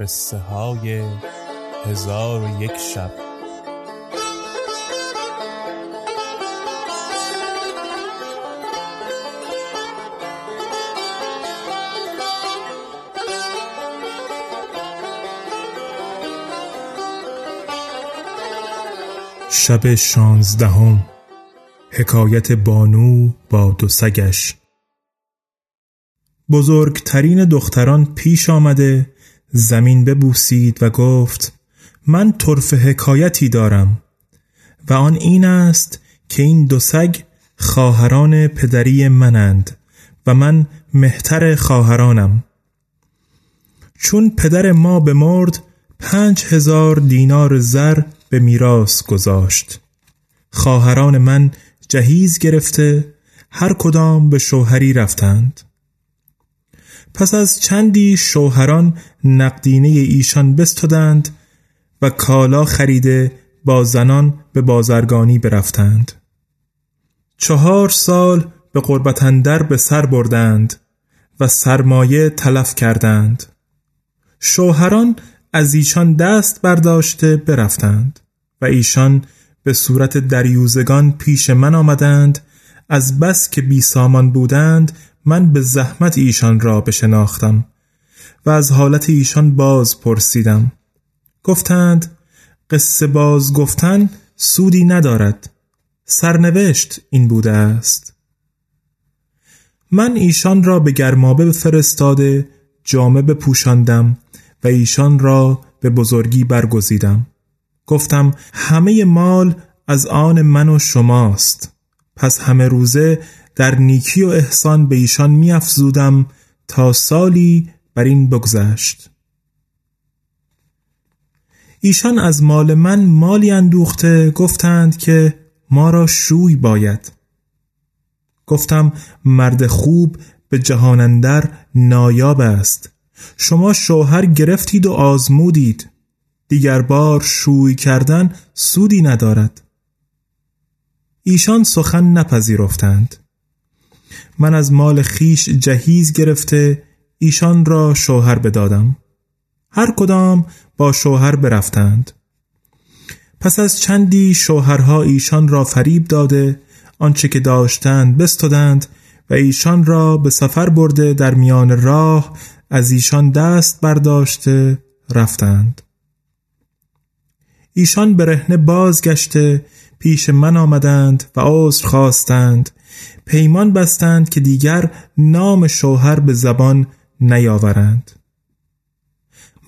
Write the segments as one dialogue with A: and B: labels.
A: قصه های هزار و یک شب.
B: شب شانزدهم حکایت بانو با دو سگش. بزرگترین دختران پیش آمده زمین ببوسید و گفت من طرف حکایتی دارم و آن این است که این دو سگ خواهران پدری منند و من مهتر خواهرانم. چون پدر ما به مرد پنج هزار دینار زر به میراث گذاشت. خواهران من جهیز گرفته هر کدام به شوهری رفتند. پس از چندی شوهران نقدینه ایشان بستدند و کالا خریده با زنان به بازرگانی برفتند. چهار سال به قربتندر به سر بردند و سرمایه تلف کردند. شوهران از ایشان دست برداشته برفتند و ایشان به صورت دریوزگان پیش من آمدند از بس که بی سامان بودند من به زحمت ایشان را بشناختم و از حالت ایشان باز پرسیدم. گفتند قصه باز گفتن سودی ندارد. سرنوشت این بوده است. من ایشان را به گرمابه فرستاده جامه بپوشاندم و ایشان را به بزرگی برگزیدم. گفتم همه مال از آن من و شماست. پس همه روزه در نیکی و احسان به ایشان میافزودم تا سالی بر این بگذشت. ایشان از مال من مالی اندوخته گفتند که ما را شوی باید. گفتم مرد خوب به جهانندر نایاب است. شما شوهر گرفتید و آزمودید. دیگر بار شوی کردن سودی ندارد. ایشان سخن نپذیرفتند. من از مال خیش جهیز گرفته ایشان را شوهر بدادم. هر کدام با شوهر برفتند. پس از چندی شوهرها ایشان را فریب داده آنچه که داشتند بستدند و ایشان را به سفر برده در میان راه از ایشان دست برداشته رفتند. ایشان برهنه بازگشته پیش من آمدند و عذر خواستند. پیمان بستند که دیگر نام شوهر به زبان نیاورند.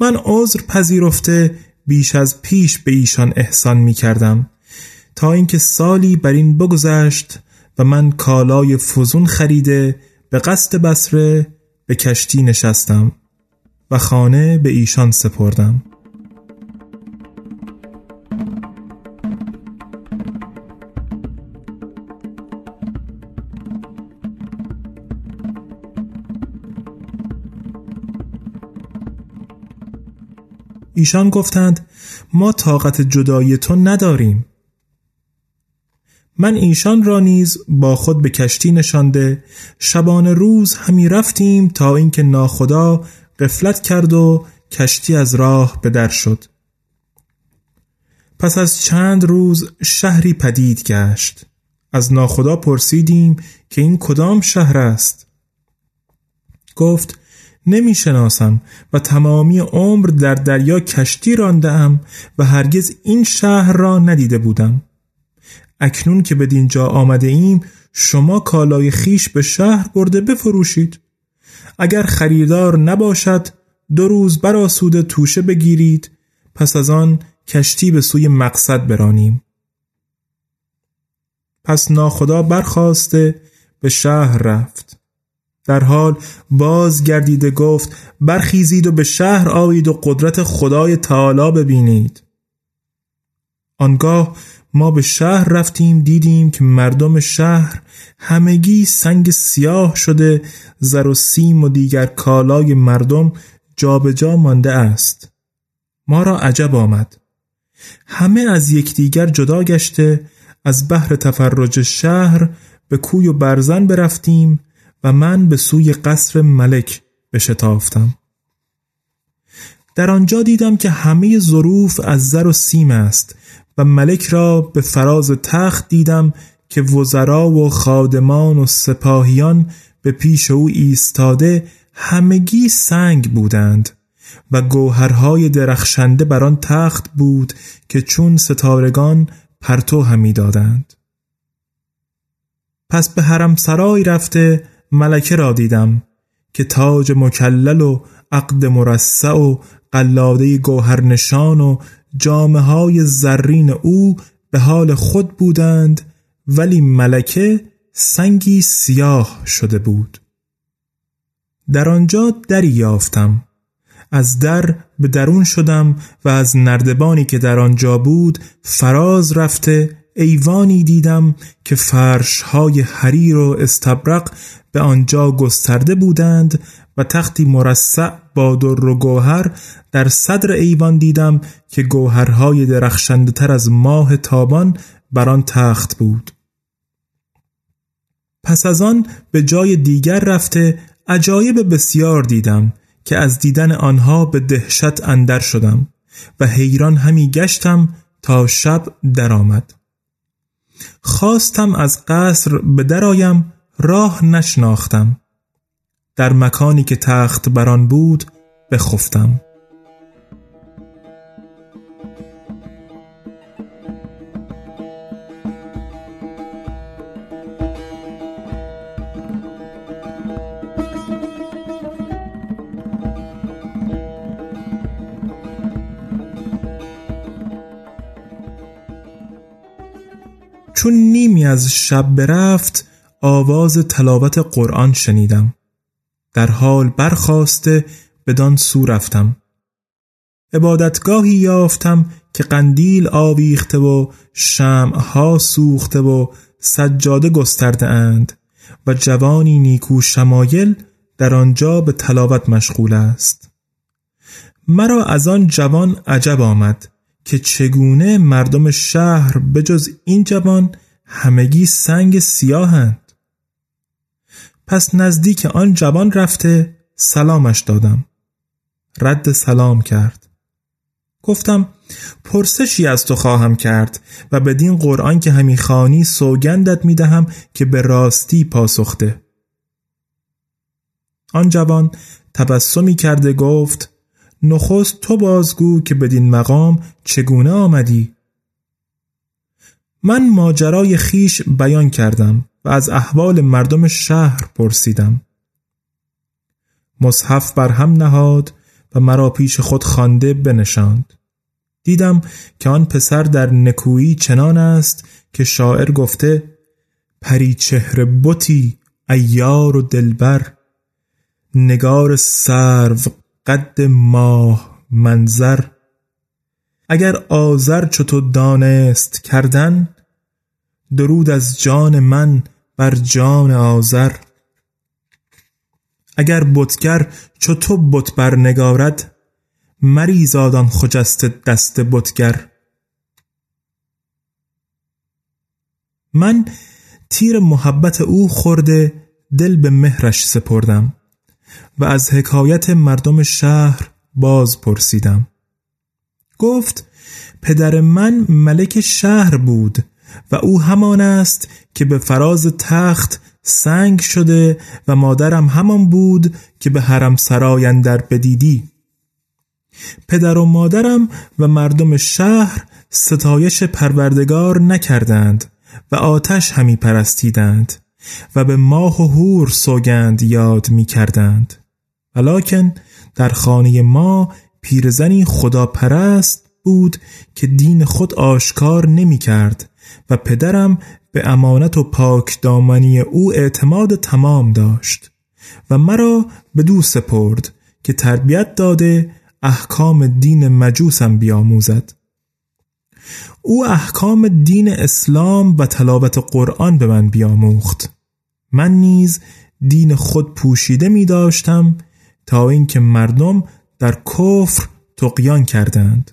B: من عذر پذیرفته بیش از پیش به ایشان احسان می کردم. تا اینکه سالی بر این بگذشت و من کالای فزون خریده به قصد بسره به کشتی نشستم و خانه به ایشان سپردم. ایشان گفتند ما طاقت جدایی تو نداریم. من ایشان را نیز با خود به کشتی نشانده شبان روز همی رفتیم تا اینکه ناخدا قفلت کرد و کشتی از راه به در شد. پس از چند روز شهری پدید گشت. از ناخدا پرسیدیم که این کدام شهر است؟ گفت نمی شناسم و تمامی عمر در دریا کشتی رانده و هرگز این شهر را ندیده بودم. اکنون که به دینجا آمده ایم شما کالای خیش به شهر برده بفروشید. اگر خریدار نباشد دو روز براسوده توشه بگیرید. پس از آن کشتی به سوی مقصد برانیم. پس ناخدا برخواسته به شهر رفت. در حال باز گردیده گفت برخیزید و به شهر آیید و قدرت خدای تعالی ببینید. آنگاه ما به شهر رفتیم دیدیم که مردم شهر همگی سنگ سیاه شده زر و سیم و دیگر کالای مردم جابجا جا مانده است. ما را عجب آمد. همه از یکدیگر جدا گشته از بحر تفرج شهر به کوی و برزن برفتیم و من به سوی قصر ملک بشتافتم در آنجا دیدم که همه ظروف از زر و سیم است و ملک را به فراز تخت دیدم که وزرا و خادمان و سپاهیان به پیش او ایستاده همگی سنگ بودند و گوهرهای درخشنده بر آن تخت بود که چون ستارگان پرتو همی دادند. پس به حرم سرای رفته ملکه را دیدم که تاج مکلل و عقد مرصع و قلاده گوهرنشان و جامعه های زرین او به حال خود بودند ولی ملکه سنگی سیاه شده بود. در آنجا دری یافتم. از در به درون شدم و از نردبانی که در آنجا بود فراز رفته ایوانی دیدم که فرشهای حریر و استبرق به آنجا گسترده بودند و تختی مرصع با در و گوهر در صدر ایوان دیدم که گوهرهای درخشنده تر از ماه تابان بر آن تخت بود پس از آن به جای دیگر رفته عجایب بسیار دیدم که از دیدن آنها به دهشت اندر شدم و حیران همی گشتم تا شب درآمد. خواستم از قصر به درایم راه نشناختم. در مکانی که تخت بران بود بخفتم. چون نیمی از شب برفت آواز تلاوت قرآن شنیدم. در حال برخواسته بدان سو رفتم. عبادتگاهی یافتم که قندیل آویخته و شمعها سوخته و سجاده گسترده اند و جوانی نیکو شمایل در آنجا به تلاوت مشغول است. مرا از آن جوان عجب آمد. که چگونه مردم شهر بجز این جوان همگی سنگ سیاهند. پس نزدیک آن جوان رفته سلامش دادم. رد سلام کرد. گفتم پرسشی از تو خواهم کرد و بدین قرآن که همی خانی سوگندت می دهم که به راستی پاسخته آن جوان تبسمی کرده گفت نخست تو بازگو که بدین مقام چگونه آمدی؟ من ماجرای خیش بیان کردم و از احوال مردم شهر پرسیدم. مصحف بر هم نهاد و مرا پیش خود خوانده بنشاند. دیدم که آن پسر در نکویی چنان است که شاعر گفته پری چهره بوتی ایار و دلبر نگار سرو قد ماه منظر. اگر آذر تو دانست کردن درود از جان من بر جان آذر. اگر بتگر چو تو بت بر نگارد مریزادان خجست دست بتگر. من تیر محبت او خورده دل به مهرش سپردم. و از حکایت مردم شهر باز پرسیدم. گفت پدر من ملک شهر بود و او همان است که به فراز تخت سنگ شده و مادرم همان بود که به حرم سرای در بدیدی. پدر و مادرم و مردم شهر ستایش پروردگار نکردند و آتش همی پرستیدند. و به ماه و هور سوگند یاد می کردند ولیکن در خانه ما پیرزنی خداپرست بود که دین خود آشکار نمی کرد و پدرم به امانت و پاک دامنی او اعتماد تمام داشت و مرا به دو سپرد که تربیت داده احکام دین مجوسم بیاموزد. او احکام دین اسلام و تلاوت قرآن به من بیاموخت. من نیز دین خود پوشیده می داشتم تا اینکه مردم در کفر تقیان کردند.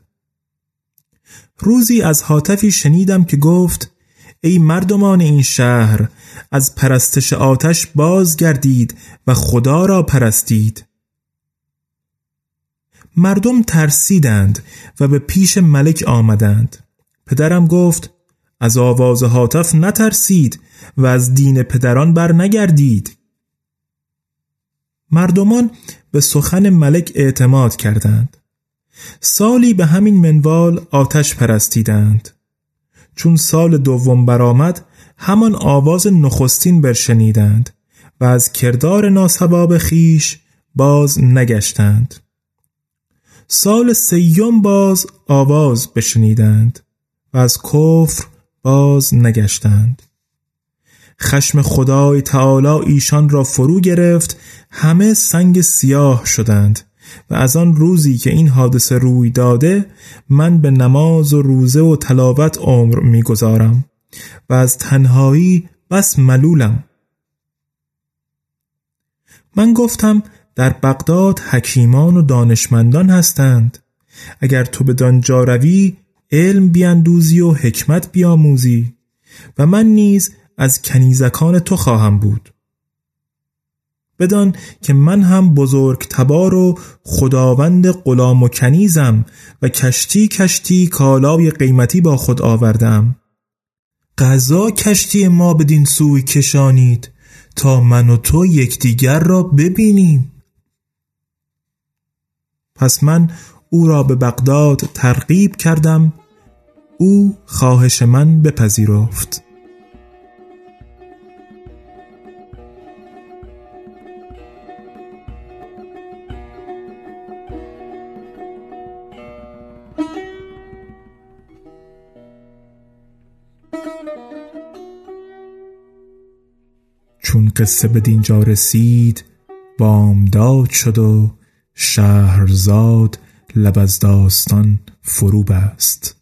B: روزی از حاطفی شنیدم که گفت ای مردمان این شهر از پرستش آتش باز گردید و خدا را پرستید. مردم ترسیدند و به پیش ملک آمدند. پدرم گفت از آواز حاطف نترسید و از دین پدران بر نگردید مردمان به سخن ملک اعتماد کردند. سالی به همین منوال آتش پرستیدند. چون سال دوم برآمد همان آواز نخستین برشنیدند و از کردار ناسباب خیش باز نگشتند. سال سیوم باز آواز بشنیدند. و از کفر باز نگشتند. خشم خدای تعالی ایشان را فرو گرفت همه سنگ سیاه شدند و از آن روزی که این حادثه روی داده من به نماز و روزه و تلاوت عمر می‌گذارم و از تنهایی بس ملولم. من گفتم در بغداد حکیمان و دانشمندان هستند. اگر تو به دانجا روی علم بیاندوزی و حکمت بیاموزی و من نیز از کنیزکان تو خواهم بود. بدان که من هم بزرگ تبار و خداوند غلام و کنیزم و کشتی کشتی کالای قیمتی با خود آوردم. قضا کشتی ما بدین سوی کشانید تا من و تو یکدیگر را ببینیم. پس من او را به بغداد ترغیب کردم. او خواهش من بپذیرفت. چون قصه به دینجا رسید بامداد شد و شهرزاد لب از داستان فرو بست